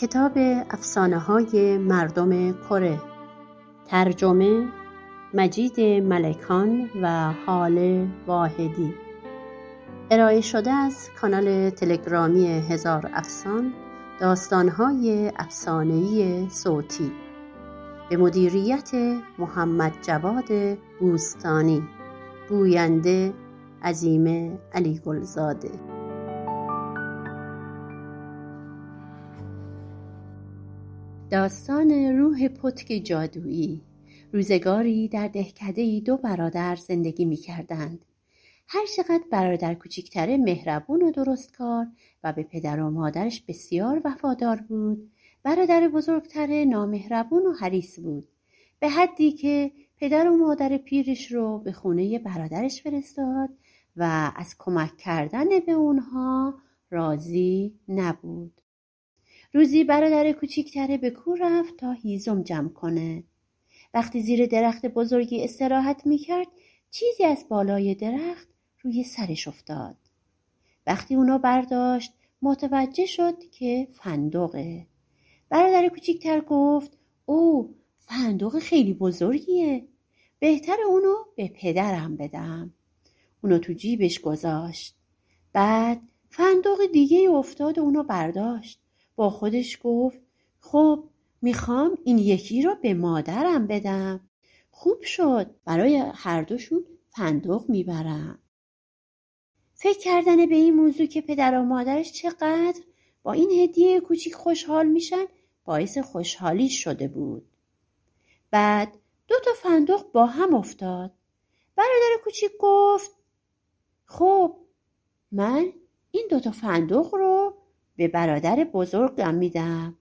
کتاب افسانه های مردم کره. ترجمه مجید ملکان و حال واحدی. ارائه شده از کانال تلگرامی هزار افسان داستانهای افسانهای صوتی. به مدیریت محمد جواد بوستانی. گوینده عظیم علی گلزاده داستان روح پتک جادویی. روزگاری در دهکده دو برادر زندگی می کردند. هر چقدر برادر کوچکتره مهربون و درستکار و به پدر و مادرش بسیار وفادار بود. برادر بزرگتره نامهربون و حریص بود. به حدی که پدر و مادر پیرش رو به خونه برادرش فرستاد و از کمک کردن به اونها راضی نبود. روزی برادر کوچیکتره به کور رفت تا هیزم جمع کنه. وقتی زیر درخت بزرگی استراحت می‌کرد چیزی از بالای درخت روی سرش افتاد. وقتی اونو برداشت متوجه شد که فندقه. برادر کوچیکتر گفت او فندق خیلی بزرگیه. بهتر اونو به پدرم بدم. اونو تو جیبش گذاشت. بعد فندق دیگه افتاد و اونو برداشت. با خودش گفت خب می‌خوام این یکی رو به مادرم بدم. خوب شد. برای هر دوشون فندق می‌برم. فکر کردن به این موضوع که پدر و مادرش چقدر با این هدیه کوچیک خوشحال میشن باعث خوشحالی شده بود. بعد دو تا فندق با هم افتاد. برادر کوچیک گفت خب من این دوتا فندق رو به برادر بزرگم میدم.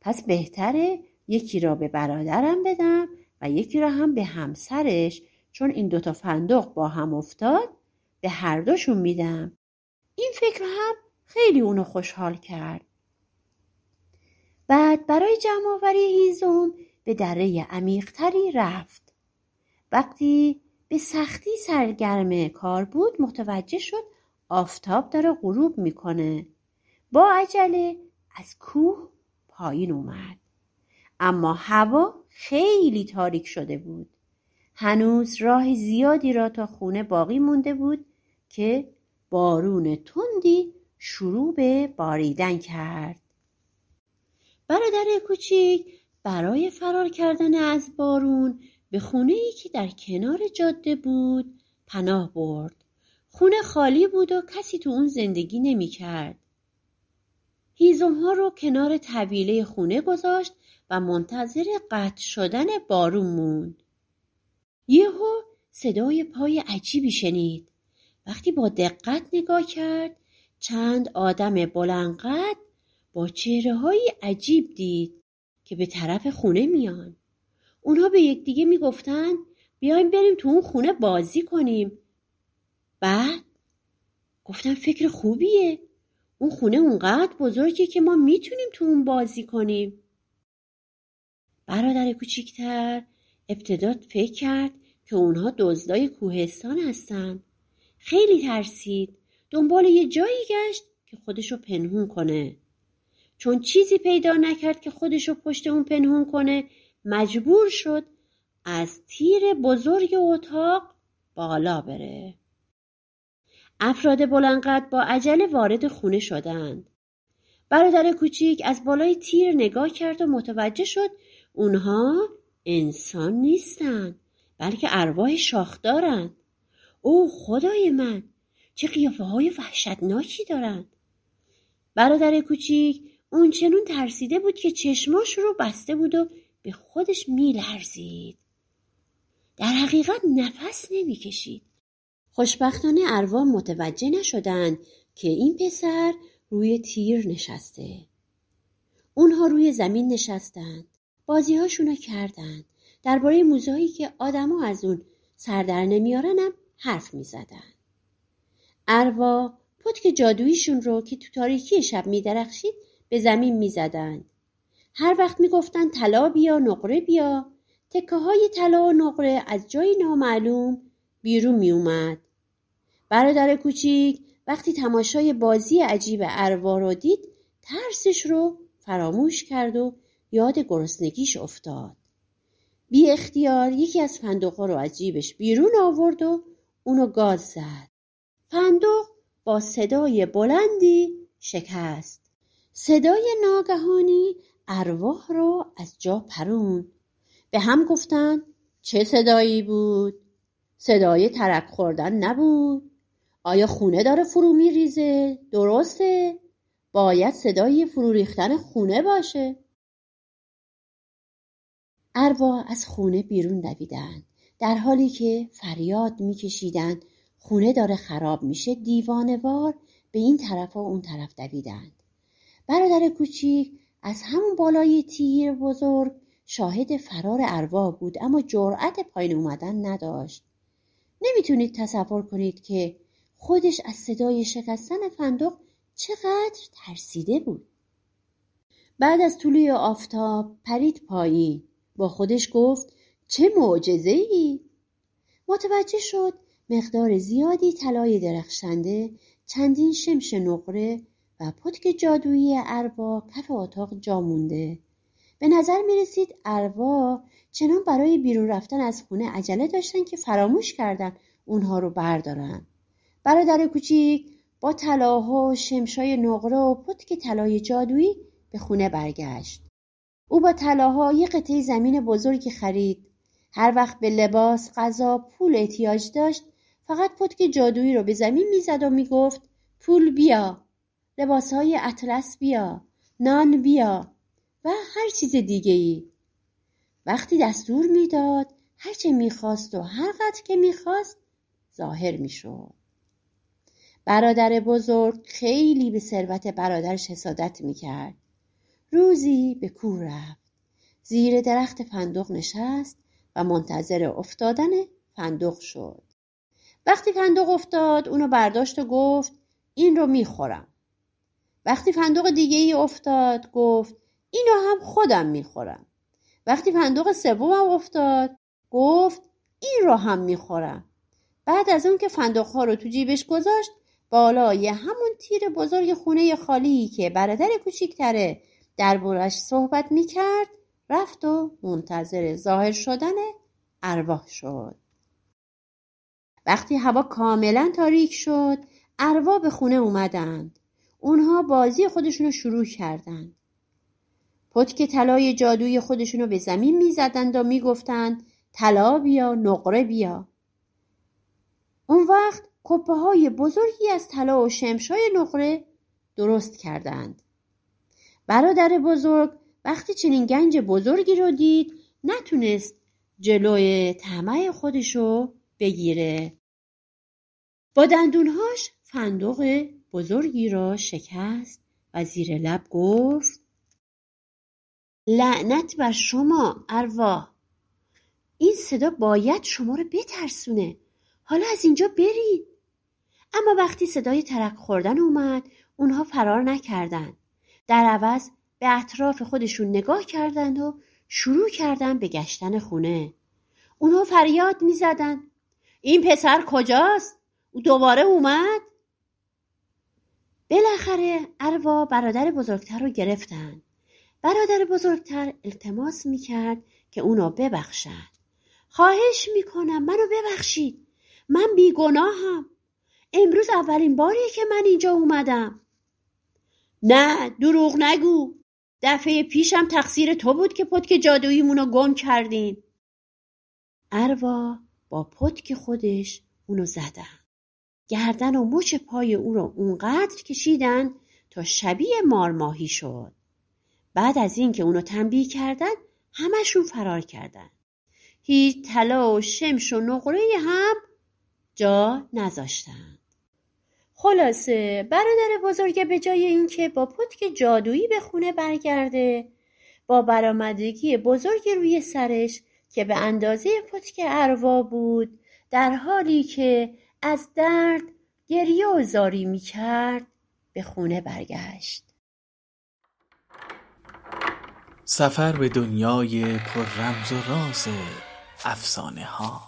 پس بهتره یکی را به برادرم بدم و یکی را هم به همسرش چون این دوتا فندق با هم افتاد به هر دوشون میدم. این فکر هم خیلی اونو خوشحال کرد. بعد برای جمعآوری هیزم به دره عمیقتری رفت. وقتی به سختی سرگرم کار بود متوجه شد آفتاب داره غروب می‌کنه. با عجله از کوه پایین اومد. اما هوا خیلی تاریک شده بود. هنوز راه زیادی را تا خونه باقی مونده بود که بارون تندی شروع به باریدن کرد. برادر کوچیک برای فرار کردن از بارون به خونه ای که در کنار جاده بود پناه برد. خونه خالی بود و کسی تو اون زندگی نمی کرد. هیزم ها رو کنار طویله خونه گذاشت و منتظر قطع شدن بارون موند. یهو صدای پای عجیبی شنید. وقتی با دقت نگاه کرد چند آدم بلندقد با چهره های عجیب دید که به طرف خونه میان. اونها به یکدیگه می‌گفتن بیایم بریم تو اون خونه بازی کنیم. بعد گفتم فکر خوبیه. اون خونه اونقدر بزرگه که ما می‌تونیم تو اون بازی کنیم. برادر کوچیکتر ابتدا فکر کرد که اونها دزدای کوهستان هستن. خیلی ترسید. دنبال یه جایی گشت که خودشو پنهون کنه. چون چیزی پیدا نکرد که خودشو پشت اون پنهون کنه مجبور شد از تیر بزرگ اتاق بالا بره. افراد بلندقد با عجله وارد خونه شدند. برادر کوچیک از بالای تیر نگاه کرد و متوجه شد اونها انسان نیستند بلکه ارواح شاخدارند. او خدای من چه قیافه های وحشتناکی دارند. برادر کوچیک اون چنون ترسیده بود که چشماش رو بسته بود و به خودش میلرزید. در حقیقت نفس نمی‌کشید. خوشبختانه اروا متوجه نشدند که این پسر روی تیر نشسته. اونها روی زمین نشستند. بازیهاشونو کردند. درباره موزهایی که آدما از اون سردر نمیارنم حرف می‌زدند. اروا پتک جادوییشون رو که تو تاریکی شب میدرخشید به زمین می‌زدند. هر وقت می‌گفتند طلا بیا نقره بیا تکه های طلا و نقره از جای نامعلوم بیرون می اومد. برادر کوچیک وقتی تماشای بازی عجیب اروا رو دید ترسش رو فراموش کرد و یاد گرسنگیش افتاد. بی اختیار یکی از فندقها رو از جیبش بیرون آورد و اونو گاز زد. فندق با صدای بلندی شکست. صدای ناگهانی ارواح رو از جا پرون به هم گفتن چه صدایی بود؟ صدای ترک خوردن نبود. آیا خونه داره فرو میریزه؟ درسته؟ باید صدای فرو ریختن خونه باشه اروا از خونه بیرون دویدند در حالی که فریاد میکشیدند خونه داره خراب میشه دیوانوار به این طرف و اون طرف دویدند برادر کوچیک از همون بالای تیر بزرگ شاهد فرار اروا بود اما جرأت پایین اومدن نداشت نمی‌تونید تصور کنید که خودش از صدای شکستن فندق چقدر ترسیده بود. بعد از طلوع آفتاب پرید پایین. با خودش گفت چه معجزه ای متوجه شد مقدار زیادی طلای درخشنده چندین شمش نقره و پتک جادویی اروا کف اتاق جا مونده. به نظر می رسید اروا چنان برای بیرون رفتن از خونه عجله داشتن که فراموش کردن اونها رو بردارن. برادر کوچیک با طلاها و شمشای نقره و پتک طلای جادویی به خونه برگشت. او با طلاها یه قطعه زمین بزرگی خرید. هر وقت به لباس غذا پول احتیاج داشت فقط پتک جادویی رو به زمین می‌زد و می‌گفت پول بیا لباسهای اطلس بیا نان بیا و هر چیز دیگه ای. وقتی دستور می‌داد هرچه می‌خواست و هر قدر که می‌خواست ظاهر می‌شد. برادر بزرگ خیلی به ثروت برادرش حسادت می‌کرد. روزی به کوه رفت. زیر درخت فندق نشست و منتظر افتادن فندق شد. وقتی فندق افتاد اونو برداشت و گفت این رو می‌خورم. وقتی فندق دیگه ای افتاد گفت اینو هم خودم می‌خورم. وقتی فندق سومم افتاد گفت این رو هم می‌خورم. بعد از اون که فندق ها رو تو جیبش گذاشت بالای همون تیر بزرگ خونه خالی که برادر کوچیکتره دربارش صحبت می‌کرد رفت و منتظر ظاهر شدن ارواح شد. وقتی هوا کاملا تاریک شد اروا به خونه اومدند. اونها بازی خودشونو شروع کردند. پتک طلای جادوی خودشونو به زمین می‌زدند و می‌گفتند طلا بیا نقره بیا. اون وقت کپه های بزرگی از طلا و شمشای نقره درست کردند. برادر بزرگ وقتی چنین گنج بزرگی رو دید نتونست جلوی طمع خودشو بگیره. با دندونهاش فندق بزرگی را شکست و زیر لب گفت لعنت بر شما اروا این صدا باید شما رو بترسونه! حالا از اینجا برید. اما وقتی صدای ترک خوردن اومد اونها فرار نکردند. در عوض به اطراف خودشون نگاه کردند و شروع کردن به گشتن خونه. اونها فریاد می‌زدند. این پسر کجاست؟ او دوباره اومد؟ بالاخره اروا برادر بزرگتر رو گرفتن برادر بزرگتر التماس می‌کرد که اونو ببخشد خواهش می‌کنم منو ببخشید. من بیگناهم. امروز اولین باریه که من اینجا اومدم. نه دروغ نگو. دفعه پیشم تقصیر تو بود که پتک جادوییمونو گم کردین اروا با پتک خودش اونو زدن. گردن و مچ پای او رو اونقدر کشیدن تا شبیه مارماهی شد. بعد از اینکه اونو تنبیه کردن همشون فرار کردن. هیچ طلا و شمش و نقره هم جا نذاشتن خلاصه برادر بزرگ به جای اینکه با پتک جادویی به خونه برگرده با برآمدگی بزرگی روی سرش که به اندازه پتک اروا بود در حالی که از درد گریه و زاری می کرد به خونه برگشت. سفر به دنیای پر رمز و راز افسانه ها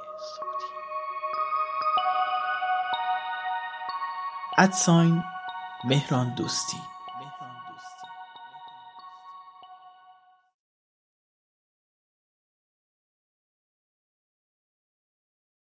ادساین مهران دوستی.